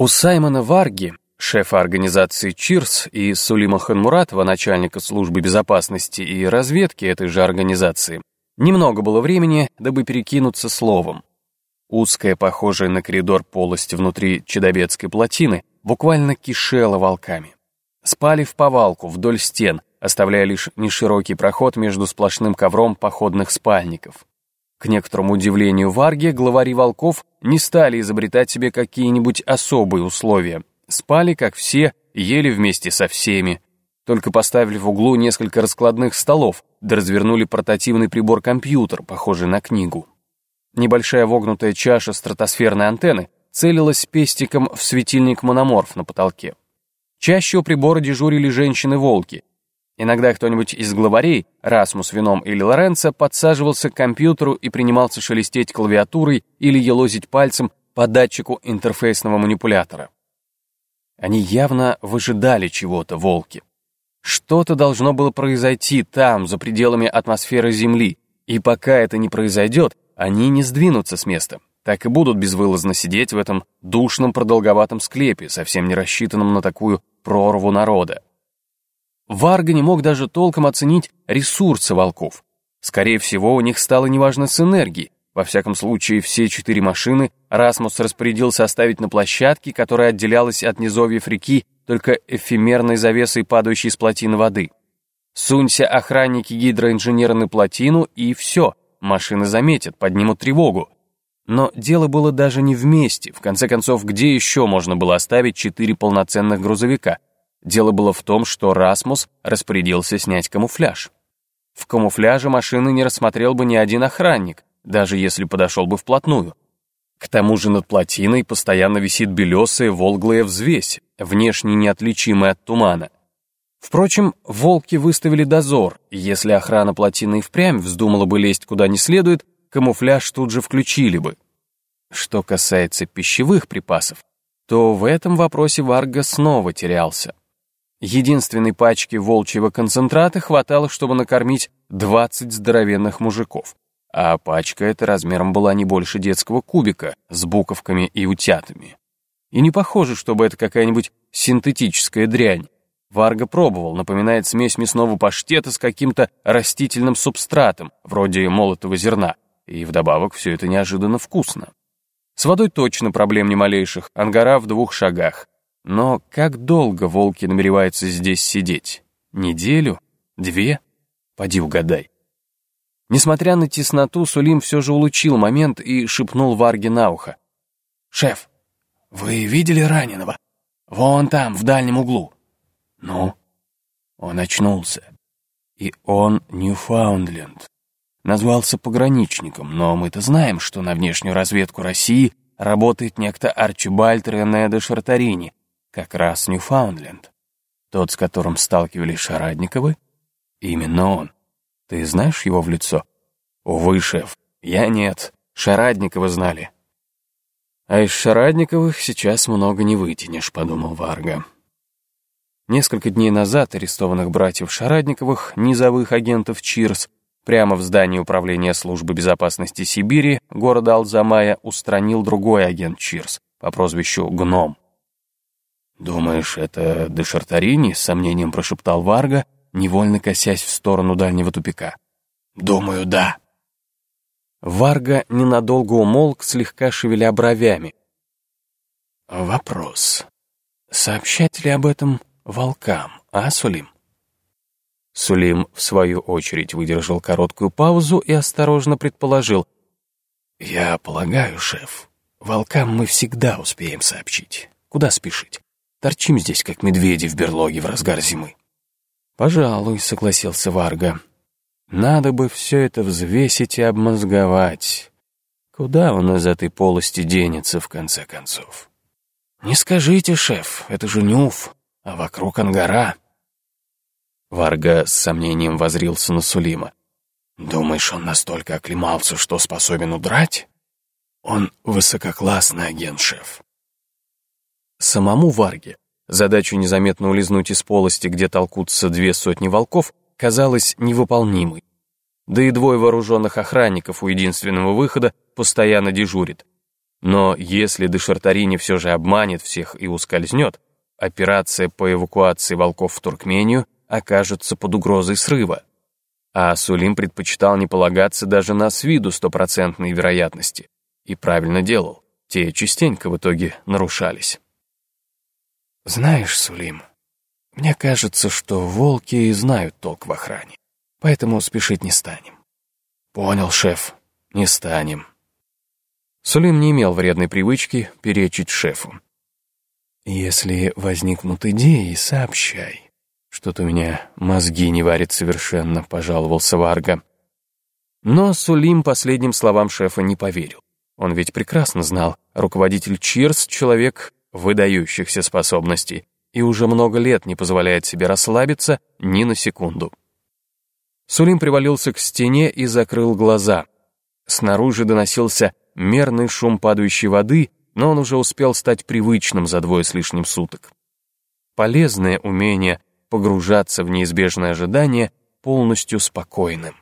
У Саймона Варги, шефа организации ЧИРС, и Сулима Ханмуратова, начальника службы безопасности и разведки этой же организации, немного было времени, дабы перекинуться словом. Узкая, похожая на коридор полость внутри Чедобедской плотины, буквально кишела волками. Спали в повалку вдоль стен, оставляя лишь неширокий проход между сплошным ковром походных спальников. К некоторому удивлению Варги, главари волков не стали изобретать себе какие-нибудь особые условия. Спали, как все, ели вместе со всеми. Только поставили в углу несколько раскладных столов, да развернули портативный прибор-компьютер, похожий на книгу. Небольшая вогнутая чаша стратосферной антенны целилась пестиком в светильник мономорф на потолке. Чаще у прибора дежурили женщины-волки, Иногда кто-нибудь из главарей, Расмус Вином или Лоренцо, подсаживался к компьютеру и принимался шелестеть клавиатурой или елозить пальцем по датчику интерфейсного манипулятора. Они явно выжидали чего-то, волки. Что-то должно было произойти там, за пределами атмосферы Земли, и пока это не произойдет, они не сдвинутся с места. Так и будут безвылазно сидеть в этом душном продолговатом склепе, совсем не рассчитанном на такую прорву народа. Варга не мог даже толком оценить ресурсы волков. Скорее всего, у них стало неважно с энергией. Во всяком случае, все четыре машины Расмус распорядился оставить на площадке, которая отделялась от низовьев реки только эфемерной завесой, падающей с плотины воды. Сунься охранники гидроинженера на плотину, и все, машины заметят, поднимут тревогу. Но дело было даже не вместе. В конце концов, где еще можно было оставить четыре полноценных грузовика — Дело было в том, что Расмус распорядился снять камуфляж. В камуфляже машины не рассмотрел бы ни один охранник, даже если подошел бы вплотную. К тому же над плотиной постоянно висит белесая волглая взвесь, внешне неотличимая от тумана. Впрочем, волки выставили дозор, и если охрана плотины и впрямь вздумала бы лезть куда не следует, камуфляж тут же включили бы. Что касается пищевых припасов, то в этом вопросе Варга снова терялся. Единственной пачки волчьего концентрата хватало, чтобы накормить 20 здоровенных мужиков. А пачка эта размером была не больше детского кубика с буковками и утятами. И не похоже, чтобы это какая-нибудь синтетическая дрянь. Варга пробовал, напоминает смесь мясного паштета с каким-то растительным субстратом, вроде молотого зерна. И вдобавок все это неожиданно вкусно. С водой точно проблем не малейших, ангара в двух шагах. Но как долго волки намереваются здесь сидеть? Неделю? Две? Поди угадай. Несмотря на тесноту, Сулим все же улучил момент и шепнул Варге на ухо. «Шеф, вы видели раненого? Вон там, в дальнем углу». «Ну?» Он очнулся. И он Ньюфаундленд. Назвался пограничником, но мы-то знаем, что на внешнюю разведку России работает некто Арчибальд Рене Шартарини, как раз Ньюфаундленд. Тот, с которым сталкивались Шарадниковы? Именно он. Ты знаешь его в лицо? Увы, шеф, я нет. Шарадникова знали. А из Шарадниковых сейчас много не вытянешь, подумал Варга. Несколько дней назад арестованных братьев Шарадниковых, низовых агентов ЧИРС, прямо в здании управления службы безопасности Сибири, города Алзамая, устранил другой агент ЧИРС по прозвищу Гном. «Думаешь, это Дешартарини?» — с сомнением прошептал Варга, невольно косясь в сторону дальнего тупика. «Думаю, да». Варга ненадолго умолк, слегка шевеля бровями. «Вопрос. Сообщать ли об этом волкам, а, Сулим?» Сулим, в свою очередь, выдержал короткую паузу и осторожно предположил. «Я полагаю, шеф, волкам мы всегда успеем сообщить. Куда спешить? Торчим здесь, как медведи в берлоге в разгар зимы. «Пожалуй», — согласился Варга. «Надо бы все это взвесить и обмозговать. Куда он из этой полости денется, в конце концов?» «Не скажите, шеф, это же Нюф, а вокруг ангара». Варга с сомнением возрился на Сулима. «Думаешь, он настолько оклемался, что способен удрать?» «Он высококлассный агент, шеф. Самому Варге задачу незаметно улизнуть из полости, где толкутся две сотни волков, казалась невыполнимой. Да и двое вооруженных охранников у единственного выхода постоянно дежурит. Но если де Шартарини все же обманет всех и ускользнет, операция по эвакуации волков в Туркмению окажется под угрозой срыва. А Сулим предпочитал не полагаться даже на с виду стопроцентной вероятности. И правильно делал. Те частенько в итоге нарушались. «Знаешь, Сулим, мне кажется, что волки знают толк в охране, поэтому спешить не станем». «Понял, шеф, не станем». Сулим не имел вредной привычки перечить шефу. «Если возникнут идеи, сообщай. Что-то у меня мозги не варят совершенно», — пожаловался Варга. Но Сулим последним словам шефа не поверил. Он ведь прекрасно знал, руководитель Чирс — человек выдающихся способностей и уже много лет не позволяет себе расслабиться ни на секунду. Сулим привалился к стене и закрыл глаза. Снаружи доносился мерный шум падающей воды, но он уже успел стать привычным за двое с лишним суток. Полезное умение погружаться в неизбежное ожидание полностью спокойным.